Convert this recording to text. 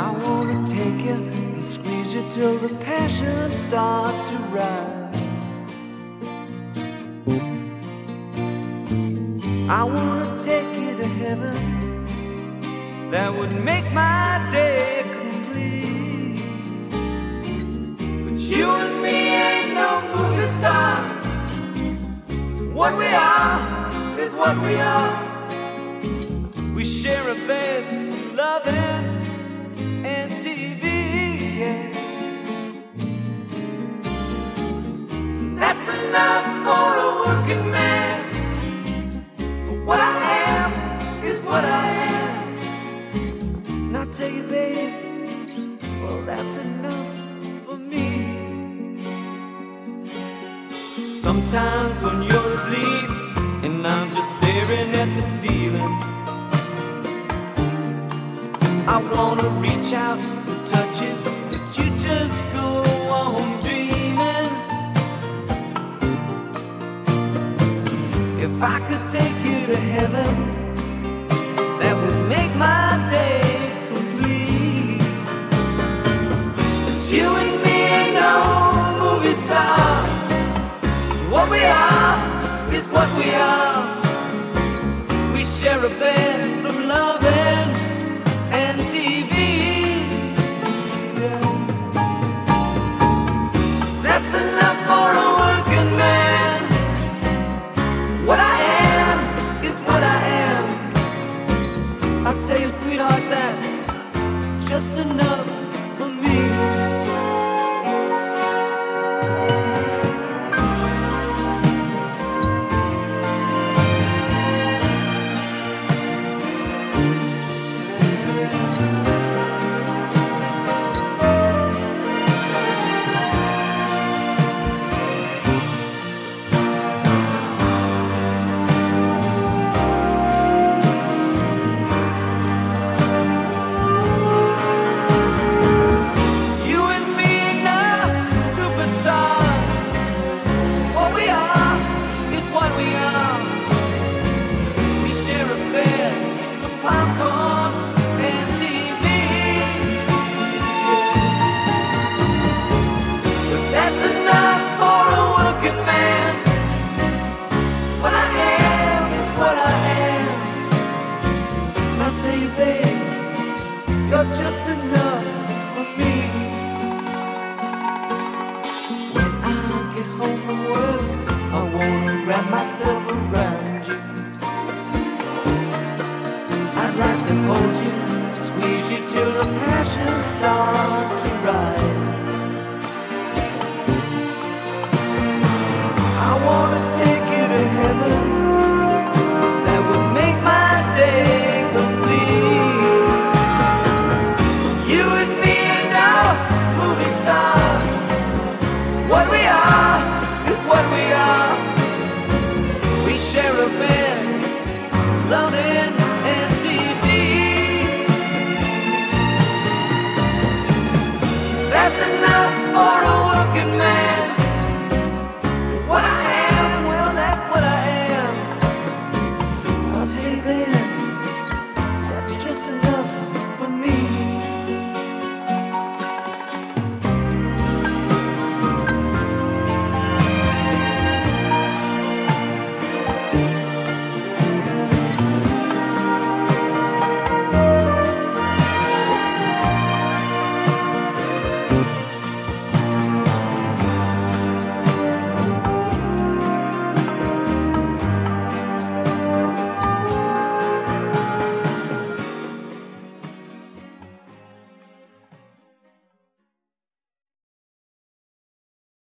I wanna take you and squeeze you till the passion starts to rise. I wanna take you to heaven. That would make my day complete. But you and me ain't no movie star. What we are is what we are. We share a bed, loving and TV. Yeah. That's enough for a working man. But what I am is what I am. I tell you, babe, well, that's enough for me. Sometimes when you're asleep and I'm just staring at the ceiling. I wanna reach out and touch it, but you just go on dreaming. If I could take you to heaven, just enough for me. When I get home from work, I wanna myself